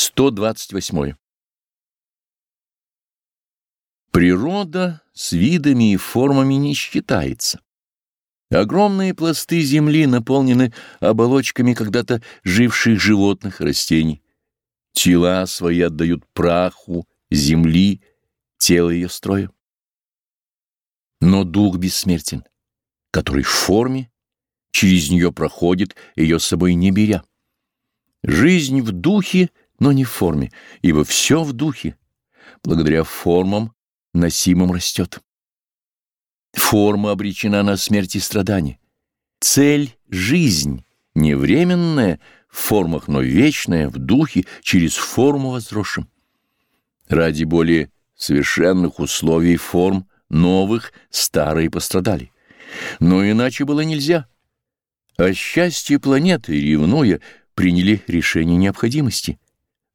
128. Природа с видами и формами не считается. Огромные пласты земли наполнены оболочками когда-то живших животных и растений. Тела свои отдают праху, земли, тело ее строя. Но дух бессмертен, который в форме, через нее проходит, ее с собой не беря. Жизнь в духе, но не в форме, ибо все в духе, благодаря формам, носимым растет. Форма обречена на смерть и страдания. Цель — жизнь, не временная в формах, но вечная в духе через форму возросшим. Ради более совершенных условий форм новых старые пострадали. Но иначе было нельзя. А счастье планеты, ревнуя, приняли решение необходимости.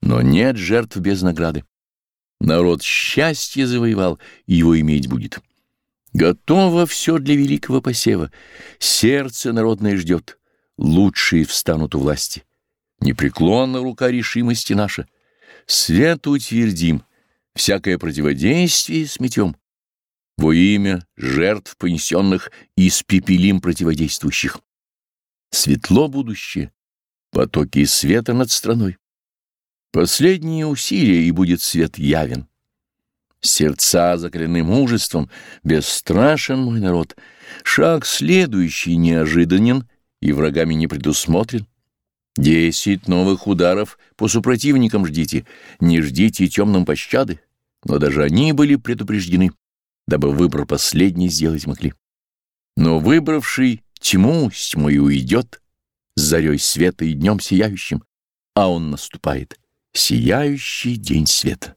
Но нет жертв без награды. Народ счастье завоевал, и его иметь будет. Готово все для великого посева. Сердце народное ждет. Лучшие встанут у власти. Непреклонна рука решимости наша. Свет утвердим, всякое противодействие сметем. Во имя жертв понесенных испепелим противодействующих. Светло будущее, потоки света над страной. Последние усилия, и будет свет явен. Сердца закалены мужеством, бесстрашен мой народ. Шаг следующий неожиданен и врагами не предусмотрен. Десять новых ударов по супротивникам ждите, не ждите темным пощады, но даже они были предупреждены, дабы выбор последний сделать могли. Но выбравший тьму с тьмой уйдет, с зарей света и днем сияющим, а он наступает — сияющий день света.